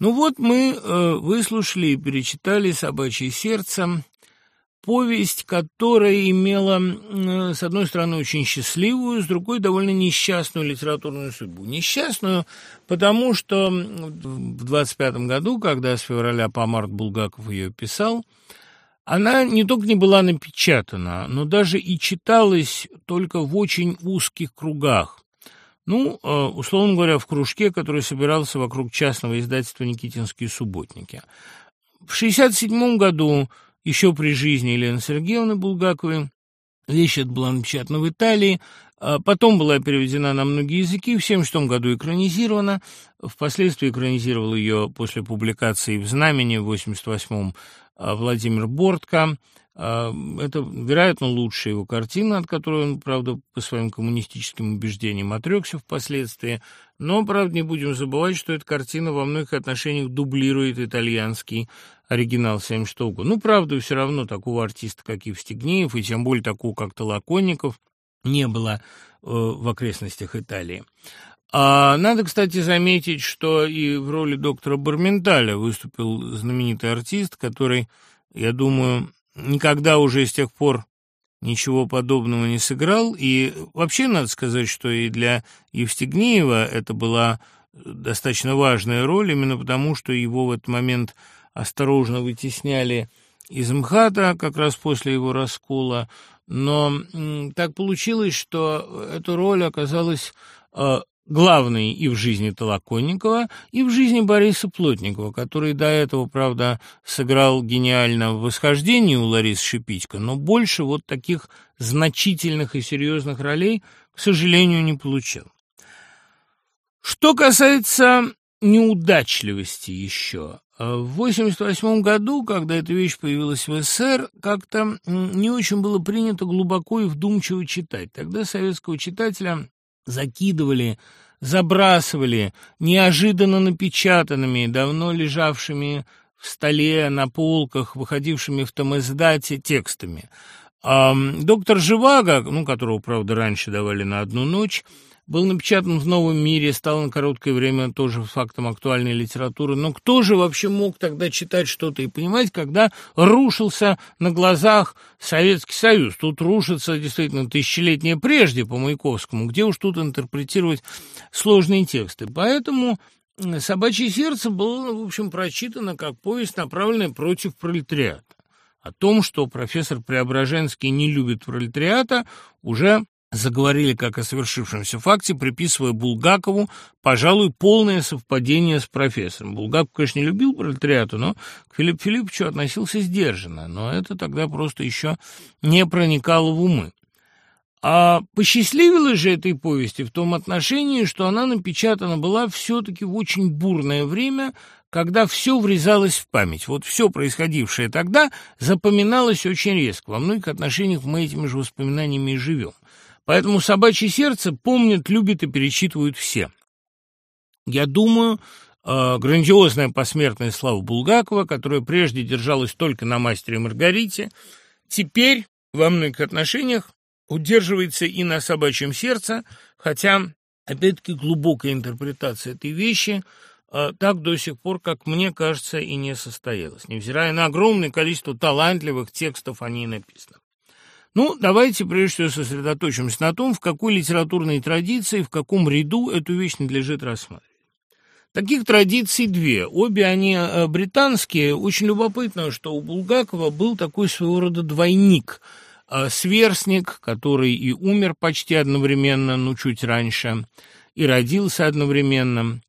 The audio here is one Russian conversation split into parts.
Ну вот мы э, выслушали и перечитали «Собачье сердце», повесть, которая имела, э, с одной стороны, очень счастливую, с другой довольно несчастную литературную судьбу. Несчастную, потому что в 25 году, когда с февраля по март Булгаков ее писал, она не только не была напечатана, но даже и читалась только в очень узких кругах. Ну, э, условно говоря, в кружке, который собирался вокруг частного издательства «Никитинские субботники». В 1967 году, еще при жизни Елены Сергеевны Булгаковой, вещь эта была напечатана в Италии, а потом была переведена на многие языки, в 1976 году экранизирована. Впоследствии экранизировал ее после публикации в «Знамени» в 1988 а, Владимир Бортко. А, это, вероятно, лучшая его картина, от которой он, правда, по своим коммунистическим убеждениям отрекся впоследствии. Но, правда, не будем забывать, что эта картина во многих отношениях дублирует итальянский оригинал 76 года. Ну, правда, все равно такого артиста, как Евстигнеев, и тем более такого, как Толоконников, не было э, в окрестностях Италии. А надо, кстати, заметить, что и в роли доктора Барменталя выступил знаменитый артист, который, я думаю, никогда уже с тех пор ничего подобного не сыграл. И вообще надо сказать, что и для Евстигнеева это была достаточно важная роль, именно потому что его в этот момент осторожно вытесняли из МХАТа как раз после его раскола. Но так получилось, что эта роль оказалась э, главной и в жизни Толоконникова, и в жизни Бориса Плотникова, который до этого, правда, сыграл гениально в «Восхождении» у Ларисы Шипитько, но больше вот таких значительных и серьезных ролей, к сожалению, не получил. Что касается неудачливости еще, В 1988 году, когда эта вещь появилась в СССР, как-то не очень было принято глубоко и вдумчиво читать. Тогда советского читателя закидывали, забрасывали неожиданно напечатанными, давно лежавшими в столе, на полках, выходившими в томиздате текстами. А доктор Живаго, ну, которого, правда, раньше давали на одну ночь, был напечатан в «Новом мире», стал на короткое время тоже фактом актуальной литературы. Но кто же вообще мог тогда читать что-то и понимать, когда рушился на глазах Советский Союз? Тут рушится действительно тысячелетнее прежде по Маяковскому. Где уж тут интерпретировать сложные тексты? Поэтому «Собачье сердце» было, в общем, прочитано как повесть, направленная против пролетариата. О том, что профессор Преображенский не любит пролетариата, уже заговорили как о совершившемся факте, приписывая Булгакову, пожалуй, полное совпадение с профессором. Булгаков, конечно, не любил пролетариату, но к Филиппу Филипповичу относился сдержанно, но это тогда просто еще не проникало в умы. А посчастливилось же этой повести в том отношении, что она напечатана была все-таки в очень бурное время, когда все врезалось в память. Вот все происходившее тогда запоминалось очень резко. Во многих отношениях мы этими же воспоминаниями и живем. Поэтому собачье сердце помнит, любит и перечитывают все. Я думаю, э, грандиозная посмертная слава Булгакова, которая прежде держалась только на «Мастере Маргарите», теперь во многих отношениях удерживается и на собачьем сердце, хотя, опять-таки, глубокая интерпретация этой вещи э, так до сих пор, как мне кажется, и не состоялась, невзирая на огромное количество талантливых текстов о ней написано. Ну, давайте прежде всего сосредоточимся на том, в какой литературной традиции, в каком ряду эту вещь надлежит рассматривать. Таких традиций две. Обе они э, британские. Очень любопытно, что у Булгакова был такой своего рода двойник, э, сверстник, который и умер почти одновременно, ну, чуть раньше, и родился одновременно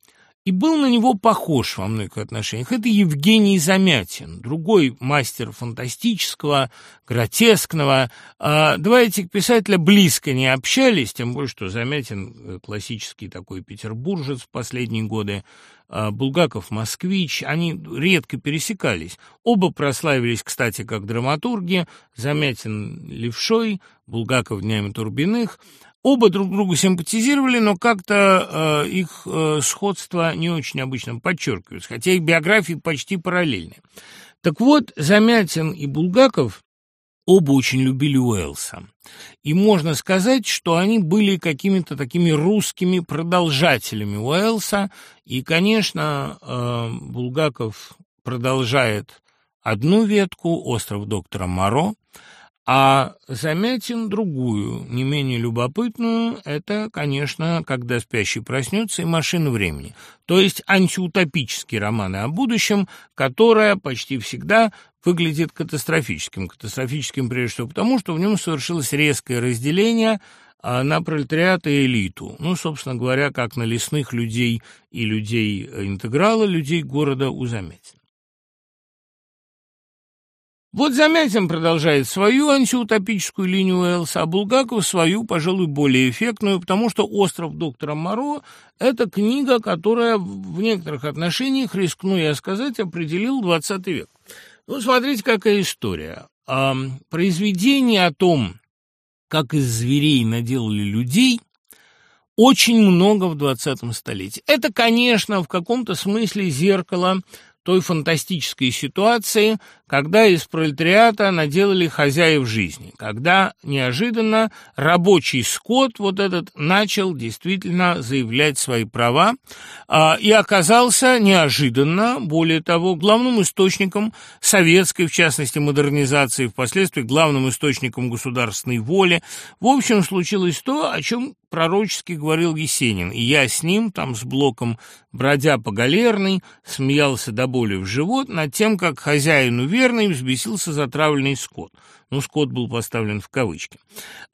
и был на него похож во многих отношениях. Это Евгений Замятин, другой мастер фантастического, гротескного. А, давайте к этих писателя близко не общались, тем более, что Замятин э, классический такой петербуржец в последние годы, а, Булгаков москвич, они редко пересекались. Оба прославились, кстати, как драматурги, Замятин левшой, Булгаков днями Турбиных – Оба друг другу симпатизировали, но как-то э, их э, сходство не очень обычно подчеркивается, хотя их биографии почти параллельны. Так вот, Замятин и Булгаков оба очень любили Уэллса. И можно сказать, что они были какими-то такими русскими продолжателями Уэллса. И, конечно, э, Булгаков продолжает одну ветку «Остров доктора Моро», а заметим другую, не менее любопытную, это, конечно, «Когда спящий проснется» и «Машина времени», то есть антиутопические романы о будущем, которое почти всегда выглядит катастрофическим. Катастрофическим прежде всего потому, что в нем совершилось резкое разделение а, на пролетариат и элиту. Ну, собственно говоря, как на лесных людей и людей э, интеграла, людей города у Заметина. Вот Замятин продолжает свою антиутопическую утопическую линию а Булгаков, свою, пожалуй, более эффектную, потому что «Остров доктора Моро» — это книга, которая в некоторых отношениях, рискну я сказать, определил XX век. Ну, смотрите, какая история. Произведение о том, как из зверей наделали людей — очень много в 20 столетии. Это, конечно, в каком-то смысле зеркало той фантастической ситуации, когда из пролетариата наделали хозяев жизни, когда неожиданно рабочий скот вот этот начал действительно заявлять свои права а, и оказался неожиданно, более того, главным источником советской, в частности, модернизации, впоследствии главным источником государственной воли. В общем, случилось то, о чем пророчески говорил Есенин, и я с ним, там с блоком, бродя по галерной, смеялся до боли в живот над тем, как хозяину верный взбесился затравленный скот. Ну, скот был поставлен в кавычки.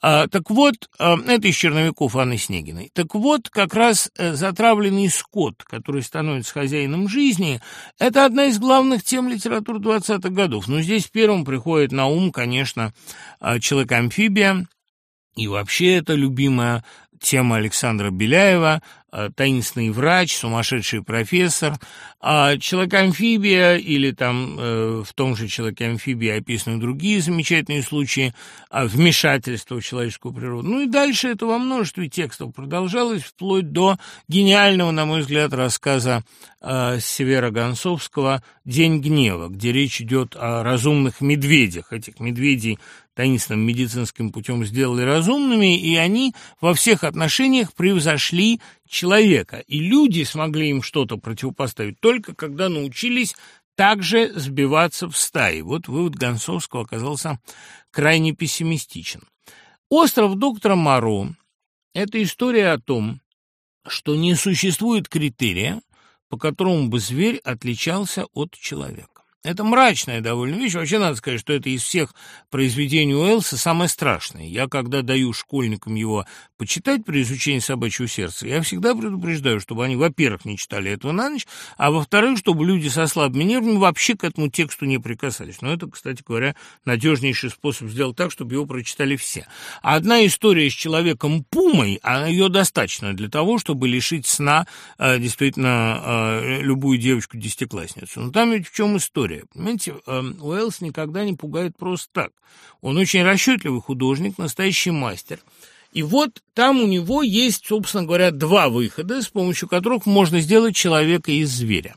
А, так вот, а, это из черновиков Анны Снегиной. Так вот, как раз э, затравленный скот, который становится хозяином жизни, это одна из главных тем литературы двадцатых годов. Но здесь первым приходит на ум, конечно, а, человек-амфибия, и вообще это любимая тема Александра Беляева э, «Таинственный врач», «Сумасшедший профессор», а «Человек-амфибия» или там э, в том же человек амфибии описаны другие замечательные случаи э, а вмешательства в человеческую природу. Ну и дальше это во множестве текстов продолжалось, вплоть до гениального, на мой взгляд, рассказа э, Севера Гонцовского «День гнева», где речь идет о разумных медведях, этих медведей таинственным медицинским путем сделали разумными, и они во всех отношениях превзошли человека, и люди смогли им что-то противопоставить только когда научились также сбиваться в стаи. Вот вывод Гонцовского оказался крайне пессимистичен. Остров доктора Моро – это история о том, что не существует критерия, по которому бы зверь отличался от человека. Это мрачная довольно вещь. Вообще надо сказать, что это из всех произведений Уэллса самое страшное. Я, когда даю школьникам его почитать при изучении собачьего сердца, я всегда предупреждаю, чтобы они, во-первых, не читали этого на ночь, а во-вторых, чтобы люди со слабыми нервами вообще к этому тексту не прикасались. Но это, кстати говоря, надежнейший способ сделать так, чтобы его прочитали все. А одна история с человеком Пумой, а ее достаточно для того, чтобы лишить сна э, действительно э, любую девочку-десятиклассницу. Но там ведь в чем история? Понимаете, эм, Уэллс никогда не пугает просто так. Он очень расчетливый художник, настоящий мастер. И вот там у него есть, собственно говоря, два выхода, с помощью которых можно сделать человека из зверя.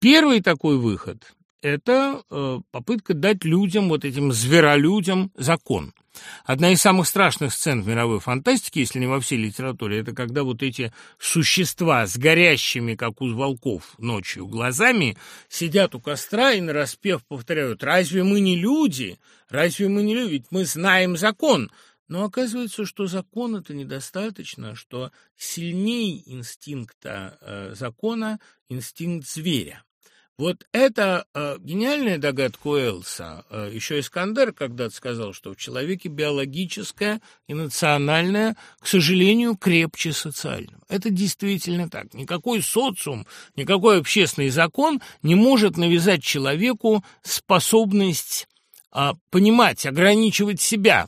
Первый такой выход – это э, попытка дать людям, вот этим зверолюдям, закон – Одна из самых страшных сцен в мировой фантастике, если не во всей литературе, это когда вот эти существа с горящими, как у волков, ночью глазами сидят у костра и нараспев повторяют «Разве мы не люди? Разве мы не люди? Ведь мы знаем закон!» Но оказывается, что закон это недостаточно, что сильнее инстинкта э, закона инстинкт зверя. Вот это э, гениальная догадка Уэллса, э, еще Искандер когда-то сказал, что в человеке биологическое и национальное, к сожалению, крепче социального. Это действительно так. Никакой социум, никакой общественный закон не может навязать человеку способность э, понимать, ограничивать себя.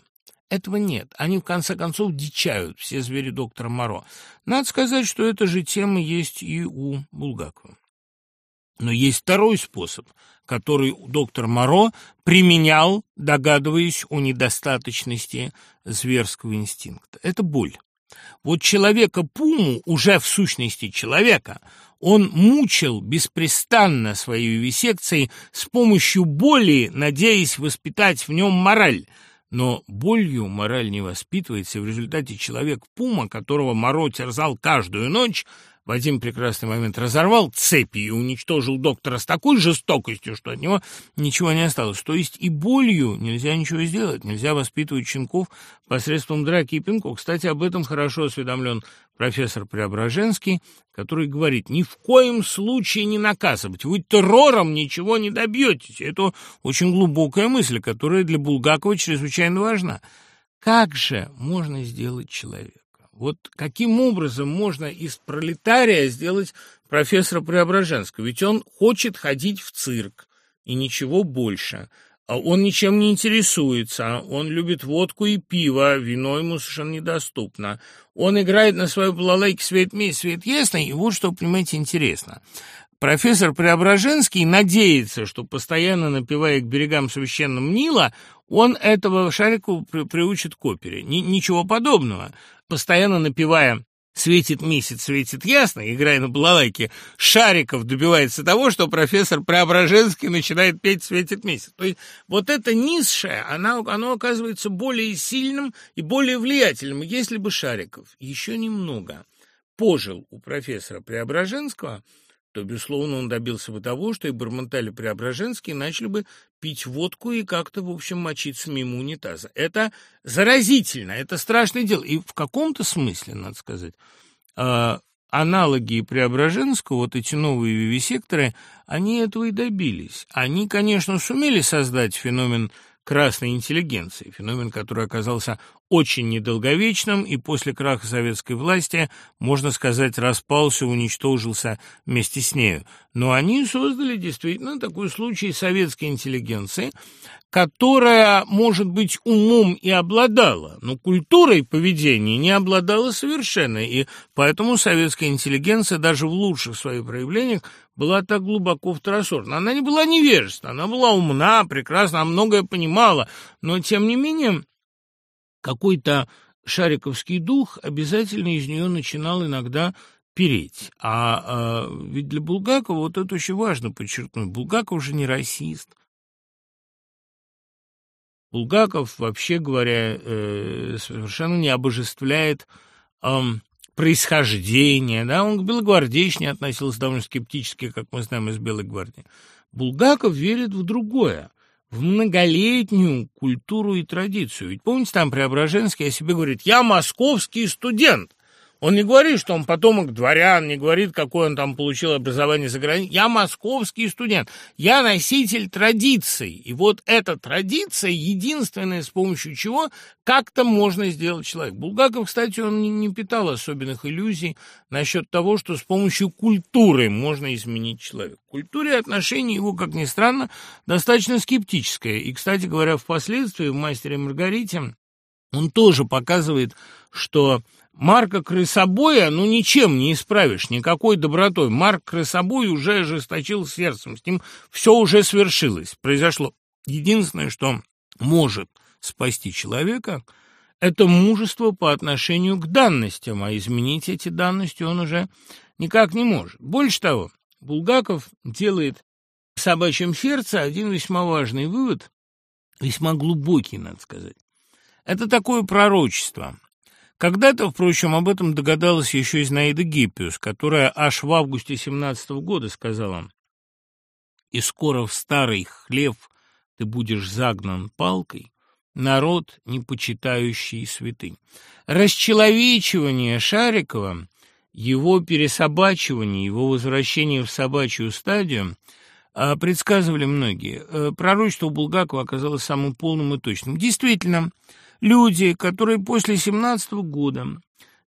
Этого нет. Они, в конце концов, дичают, все звери доктора Моро. Надо сказать, что эта же тема есть и у Булгакова. Но есть второй способ, который доктор Моро применял, догадываясь о недостаточности зверского инстинкта. Это боль. Вот человека-пуму, уже в сущности человека, он мучил беспрестанно своей висекцией с помощью боли, надеясь воспитать в нем мораль. Но болью мораль не воспитывается, в результате человек-пума, которого Моро терзал каждую ночь, в один прекрасный момент разорвал цепи и уничтожил доктора с такой жестокостью, что от него ничего не осталось. То есть и болью нельзя ничего сделать, нельзя воспитывать щенков посредством драки и пинков. Кстати, об этом хорошо осведомлен профессор Вот каким образом можно из пролетария сделать профессора Преображенского? Ведь он хочет ходить в цирк и ничего больше. А он ничем не интересуется, он любит водку и пиво, вино ему совершенно недоступно. Он играет на своей балалайке «Свет месть, свет ясный», и вот что, понимаете, интересно. Профессор Преображенский надеется, что, постоянно напивая к берегам священного Нила, он этого шарику приучит к опере. Ни ничего подобного. Постоянно напевая «Светит месяц, светит ясно», играя на балалайке, Шариков добивается того, что профессор Преображенский начинает петь «Светит месяц». То есть вот это низшее, оно, оно оказывается более сильным и более влиятельным, если бы Шариков еще немного пожил у профессора Преображенского – то безусловно он добился бы того, что и бормотали Преображенские начали бы пить водку и как-то, в общем, мочиться мимо унитаза. Это заразительно, это страшное дело. И в каком-то смысле, надо сказать, а, аналоги Преображенского, вот эти новые вивисекторы, они этого и добились. Они, конечно, сумели создать феномен красной интеллигенции, феномен, который оказался очень недолговечным, и после краха советской власти, можно сказать, распался, уничтожился вместе с нею. Но они создали действительно такой случай советской интеллигенции, которая, может быть, умом и обладала, но культурой поведения не обладала совершенно, и поэтому советская интеллигенция даже в лучших своих проявлениях была так глубоко второсортна. Она не была невежественна, она была умна, прекрасно многое понимала, но, тем не менее, какой-то шариковский дух обязательно из нее начинал иногда переть. А, а ведь для Булгакова, вот это очень важно подчеркнуть, Булгаков уже не расист. Булгаков, вообще говоря, э, совершенно не обожествляет э, происхождение. Да? Он к белогвардейщине относился довольно скептически, как мы знаем из Белой гвардии. Булгаков верит в другое. в многолетнюю культуру и традицию. Ведь помните, там Преображенский о себе говорит «я московский студент». Он не говорит, что он потомок дворян, не говорит, какой он там получил образование за границей. Я московский студент, я носитель традиций. И вот эта традиция единственная, с помощью чего как-то можно сделать человек. Булгаков, кстати, он не, не питал особенных иллюзий насчет того, что с помощью культуры можно изменить человека. К культуре отношение его, как ни странно, достаточно скептическое. И, кстати говоря, впоследствии в «Мастере Маргарите» Он тоже показывает, что Марка Крысобоя, ну, ничем не исправишь, никакой добротой. Марк Крысобой уже ожесточил сердцем, с ним все уже свершилось, произошло. Единственное, что может спасти человека, это мужество по отношению к данностям, а изменить эти данности он уже никак не может. Больше того, Булгаков делает в собачьем сердце один весьма важный вывод, весьма глубокий, надо сказать. Это такое пророчество. Когда-то, впрочем, об этом догадалась еще и Наида Гиппиус, которая аж в августе 17 -го года сказала «И скоро в старый хлев ты будешь загнан палкой, народ, не почитающий святынь». Расчеловечивание Шарикова, его пересобачивание, его возвращение в собачью стадию а, – предсказывали многие. Э, пророчество Булгакова оказалось самым полным и точным. Действительно, люди, которые после семнадцатого года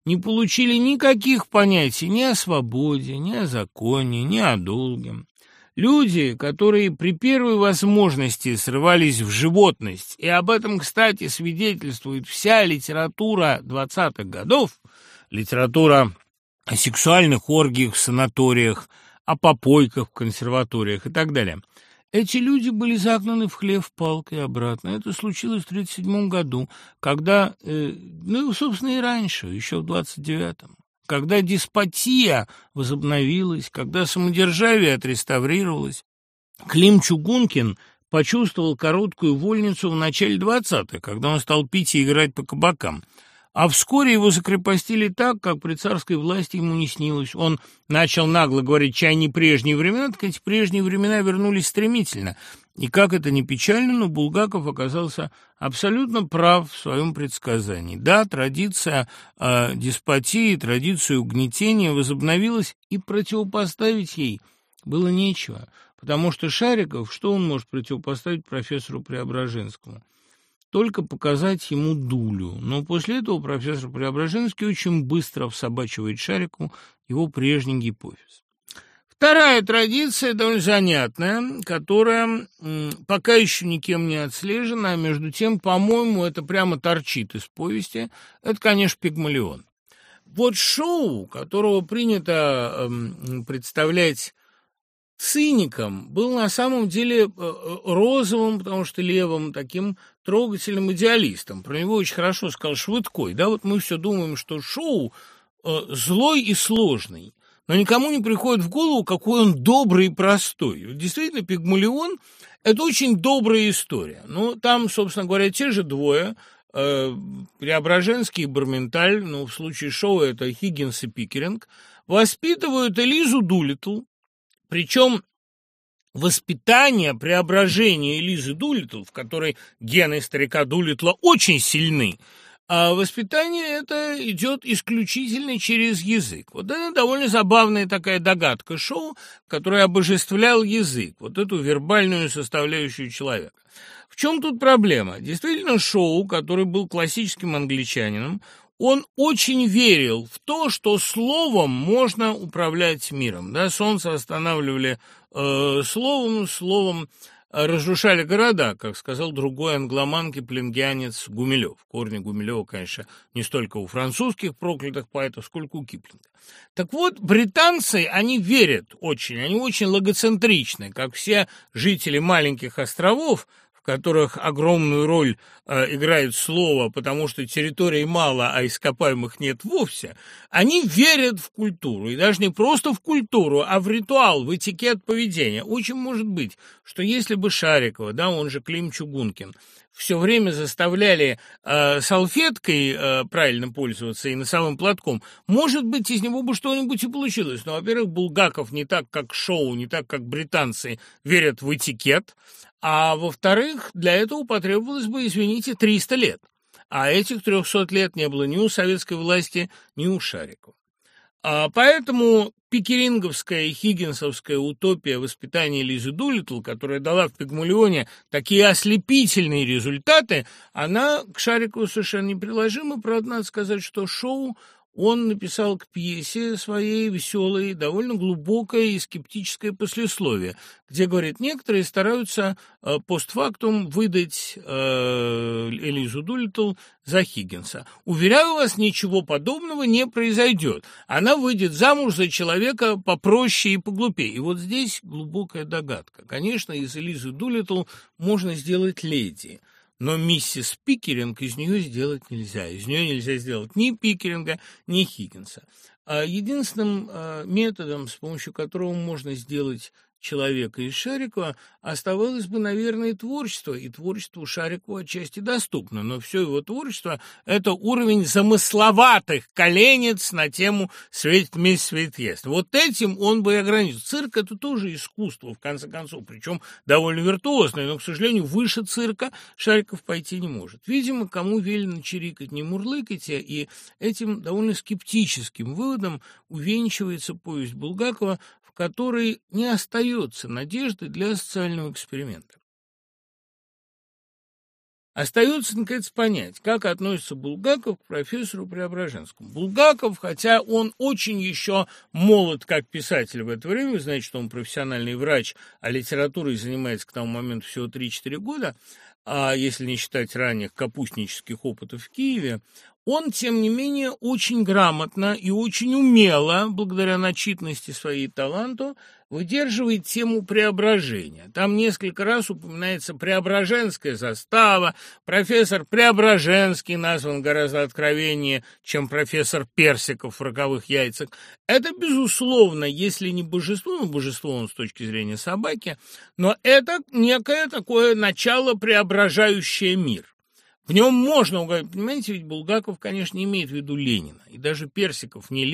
не получили никаких понятий ни о свободе, ни о законе, ни о долге. Люди, которые при первой возможности срывались в животность, и об этом, кстати, свидетельствует вся литература двадцатых годов, литература о сексуальных оргиях в санаториях, о попойках в консерваториях и так далее – эти люди были загнаны в хлев палкой обратно. Это случилось в 1937 году, когда, э, ну, собственно, и раньше, еще в 29-м. Когда деспотия возобновилась, когда самодержавие отреставрировалось, Клим Чугункин почувствовал короткую вольницу в начале 20-х, когда он стал пить и играть по кабакам – а вскоре его закрепостили так, как при царской власти ему не снилось. Он начал нагло говорить «чай не прежние времена», так эти прежние времена вернулись стремительно. И как это ни печально, но Булгаков оказался абсолютно прав в своем предсказании. Да, традиция э, деспотии, традиция угнетения возобновилась, и противопоставить ей было нечего, потому что Шариков, что он может противопоставить профессору Преображенскому? только показать ему дулю, но после этого профессор Преображенский очень быстро всобачивает Шарику его прежний гипофиз. Вторая традиция довольно занятная, которая пока еще никем не отслежена, а между тем, по-моему, это прямо торчит из повести. Это, конечно, Пигмалион. Вот шоу, которого принято э, представлять циником, был на самом деле э, э, розовым, потому что левым, таким трогательным идеалистом. Про него очень хорошо сказал Швыдкой. Да, вот мы все думаем, что шоу э, злой и сложный, но никому не приходит в голову, какой он добрый и простой. Вот действительно, Пигмалион – это очень добрая история. Ну, там, собственно говоря, те же Причем воспитание, преображение Элизы Дулитл, в которой гены старика Дулитла очень сильны, а воспитание это идет исключительно через язык. Вот это довольно забавная такая догадка шоу, которое обожествлял язык, вот эту вербальную составляющую человека. В чем тут проблема? Действительно, Шоу, который был классическим англичанином, он очень верил в то, что словом можно управлять миром. Да, солнце останавливали э, словом, словом э, разрушали города, как сказал другой англоман киплингианец Гумилев. Корни Гумилева, конечно, не столько у французских проклятых поэтов, сколько у Киплинга. Так вот, британцы, они верят очень, они очень логоцентричны, как все жители маленьких островов, в которых огромную роль э, играет слово, потому что территории мало, а ископаемых нет вовсе, они верят в культуру, и даже не просто в культуру, а в ритуал, в этикет поведения. Очень может быть, что если бы Шарикова, да, он же Клим Чугункин, все время заставляли э, салфеткой э, правильно пользоваться и носовым платком, может быть, из него бы что-нибудь и получилось. Но, во-первых, Булгаков не так, как шоу, не так, как британцы верят в этикет, а во-вторых, для этого потребовалось бы, извините, 300 лет. А этих 300 лет не было ни у советской власти, ни у Шарикова. А поэтому пикеринговская и хиггинсовская утопия воспитания Лизы Дулитл, которая дала в «Пигмалионе» такие ослепительные результаты, она к Шарикову совершенно неприложима. Правда, надо сказать, что шоу он написал к пьесе своей веселой, довольно глубокое и скептическое послесловие, где, говорит, некоторые стараются э, постфактум выдать э, Элизу Дулитл за Хиггинса. Уверяю вас, ничего подобного не произойдет. Она выйдет замуж за человека попроще и поглупее. И вот здесь глубокая догадка. Конечно, из Элизы Дулитл можно сделать леди – но миссис Пикеринг из нее сделать нельзя. Из нее нельзя сделать ни Пикеринга, ни Хиггинса. А единственным а, человека из Шарикова, оставалось бы, наверное, творчество, и творчество у Шарикова отчасти доступно, но все его творчество – это уровень замысловатых коленец на тему «Светит месяц, свет ест». Вот этим он бы и ограничил. Цирк – это тоже искусство, в конце концов, причем довольно виртуозное, но, к сожалению, выше цирка Шариков пойти не может. Видимо, кому велено чирикать, не мурлыкайте, а, и этим довольно скептическим выводом увенчивается повесть Булгакова который не остается надежды для социального эксперимента. Остается, наконец, понять, как относится Булгаков к профессору Преображенскому. Булгаков, хотя он очень еще молод как писатель в это время, значит, он профессиональный врач, а литературой занимается к тому моменту всего 3-4 года, а если не считать ранних капустнических опытов в Киеве, он, тем не менее, очень грамотно и очень умело, благодаря начитности своей таланту, выдерживает тему преображения. Там несколько раз упоминается преображенская застава, профессор Преображенский назван гораздо откровеннее, чем профессор Персиков в «Роковых яйцах». Это, безусловно, если не божество, ну, божество он с точки зрения собаки, но это некое такое начало, преображающее мир. В нем можно угадать. Понимаете, ведь Булгаков, конечно, не имеет в виду Ленина. И даже Персиков не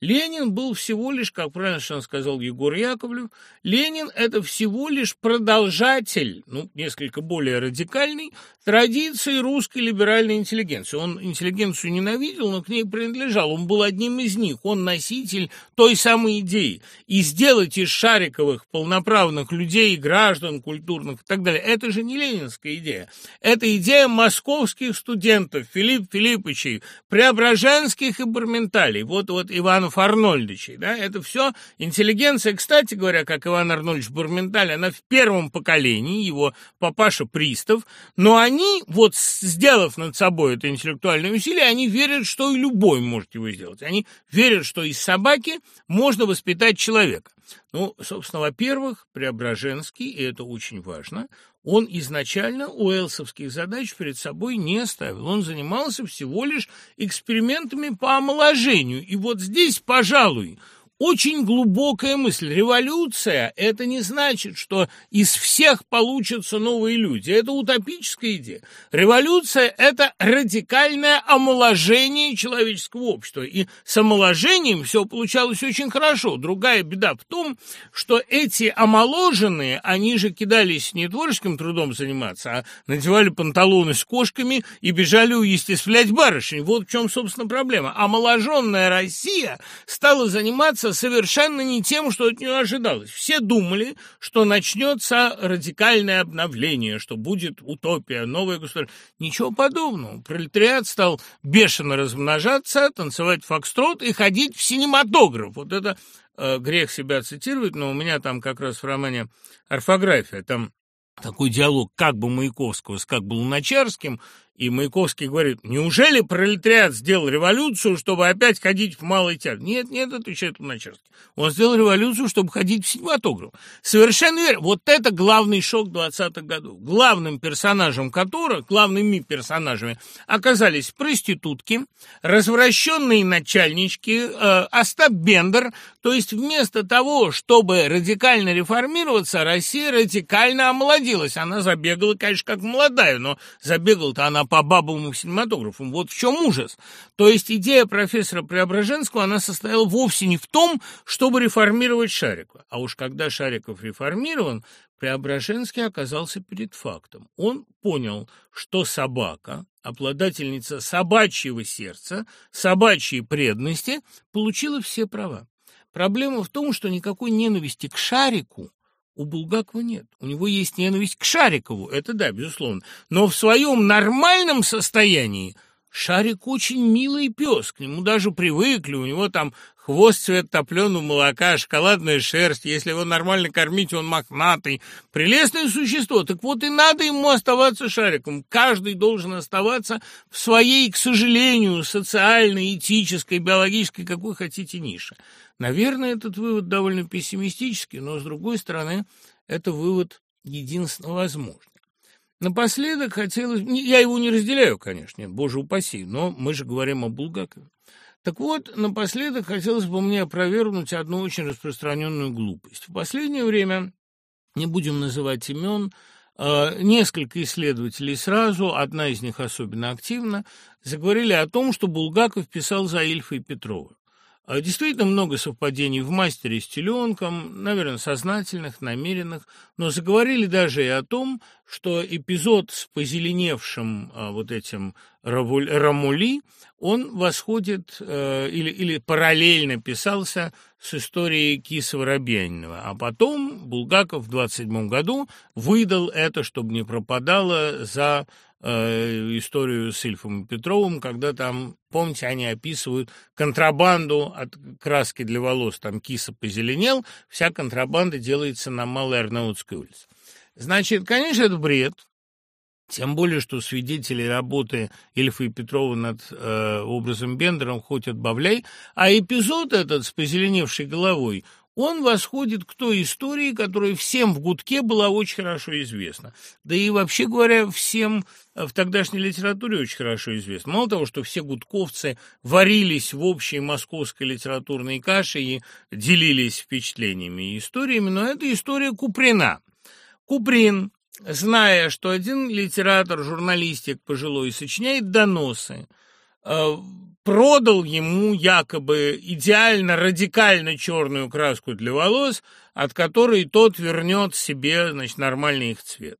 Ленин был всего лишь, как правильно сказал Егор Яковлев, Ленин – это всего лишь продолжатель, ну, несколько более радикальный, традиции русской либеральной интеллигенции. Он интеллигенцию ненавидел, но к ней принадлежал. Он был одним из них, он носитель той самой идеи. И сделать из шариковых полноправных людей, граждан, культурных и так далее – это же не ленинская идея. Это идея московских студентов, Филипп Филипповичей, Преображенских и Барменталей. Вот, вот Иванов Арнольдовичей, да, это все интеллигенция, кстати говоря, как Иван Арнольдович Бурменталь, она в первом поколении, его папаша Пристав, но они, вот сделав над собой это интеллектуальное усилие, они верят, что и любой может его сделать. Они верят, что из собаки можно воспитать человека. Ну, собственно, во-первых, Преображенский, и это очень важно, он изначально уэлсовских задач перед собой не ставил, Он занимался всего лишь экспериментами по омоложению. И вот здесь, пожалуй, очень глубокая мысль. Революция – это не значит, что из всех получатся новые люди. Это утопическая идея. Революция – это радикальное омоложение человеческого общества. И с омоложением все получалось очень хорошо. Другая беда в том, что эти омоложенные, они же кидались не творческим трудом заниматься, а надевали панталоны с кошками и бежали уестествлять барышень. Вот в чем, собственно, проблема. Омоложенная Россия стала заниматься совершенно не тем, что от нее ожидалось. Все думали, что начнется радикальное обновление, что будет утопия, новое государство. Ничего подобного. Пролетариат стал бешено размножаться, танцевать фокстрот и ходить в синематограф. Вот это э, грех себя цитировать, но у меня там как раз в романе «Орфография». Там такой диалог как бы Маяковского с как бы Луначарским, и Маяковский говорит, неужели пролетариат сделал революцию, чтобы опять ходить в малый театр? Нет, нет, отвечает Луначарский. Он сделал революцию, чтобы ходить в синематограф. Совершенно верно. Вот это главный шок 20-х годов. Главным персонажем которых, главными персонажами оказались проститутки, развращенные начальнички, э, Остап Бендер. То есть вместо того, чтобы радикально реформироваться, Россия радикально омолодилась. Она забегала, конечно, как молодая, но забегала-то она по бабовому синематографу. Вот в чем ужас. То есть идея профессора Преображенского, она состояла вовсе не в том, чтобы реформировать Шарикова. А уж когда Шариков реформирован, Преображенский оказался перед фактом. Он понял, что собака, обладательница собачьего сердца, собачьей преданности, получила все права. Проблема в том, что никакой ненависти к Шарику у Булгакова нет. У него есть ненависть к Шарикову, это да, безусловно. Но в своем нормальном состоянии Шарик очень милый пес, к нему даже привыкли, у него там хвост цвет топленого молока, шоколадная шерсть, если его нормально кормить, он Наверное, этот вывод довольно пессимистический, но, с другой стороны, это вывод единственно возможный. Напоследок хотелось... Я его не разделяю, конечно, нет, боже упаси, но мы же говорим о Булгакове. Так вот, напоследок хотелось бы мне опровергнуть одну очень распространенную глупость. В последнее время, не будем называть имен, а, несколько исследователей сразу, одна из них особенно активно, заговорили о том, что Булгаков писал за Ильфа и Петрова. А действительно много совпадений в мастере с теленком, наверное, сознательных, намеренных, но заговорили даже и о том, что эпизод с позеленевшим а, вот этим Равуль, Рамули, он восходит э, или, или параллельно писался с историей Киса Воробьянинова. А потом Булгаков в 27 году выдал это, чтобы не пропадало за Э, историю с Ильфом и Петровым, когда там, помните, они описывают контрабанду от краски для волос, там киса позеленел, вся контрабанда делается на Малой Арнаутской улице. Значит, конечно, это бред, тем более, что свидетели работы Ильфа и Петрова над э, образом Бендером хоть отбавляй, а эпизод этот с позеленевшей головой – он восходит к той истории, которая всем в гудке была очень хорошо известна. Да и вообще говоря, всем э, в тогдашней литературе очень хорошо известна. Мало того, что все гудковцы варились в общей московской литературной каше и делились впечатлениями и историями, но это история Куприна. Куприн, зная, что один литератор, журналистик пожилой, сочиняет доносы – Э, продал ему якобы идеально радикально черную краску для волос, от которой тот вернет себе значит, нормальный их цвет.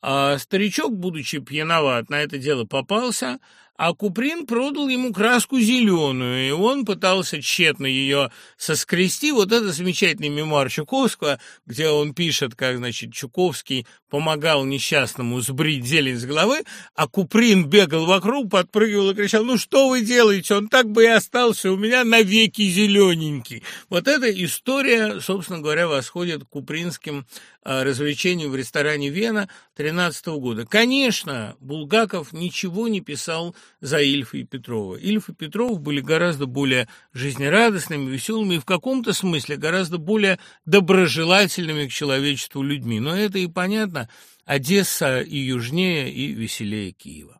А старичок, будучи пьяноват, на это дело попался, а Куприн продал ему краску зеленую, и он пытался тщетно ее соскрести. Вот это замечательный мемуар Чуковского, где он пишет, как, значит, Чуковский помогал несчастному сбрить зелень с головы, а Куприн бегал вокруг, подпрыгивал и кричал, ну что вы делаете, он так бы и остался у меня навеки зелененький. Вот эта история, собственно говоря, восходит к купринским Э, развлечений в ресторане Вена 13 года. Конечно, Булгаков ничего не писал за Ильфа и Петрова. Ильф и Петров были гораздо более жизнерадостными, веселыми и в каком-то смысле гораздо более доброжелательными к человечеству людьми. Но это и понятно. Одесса и южнее, и веселее Киева.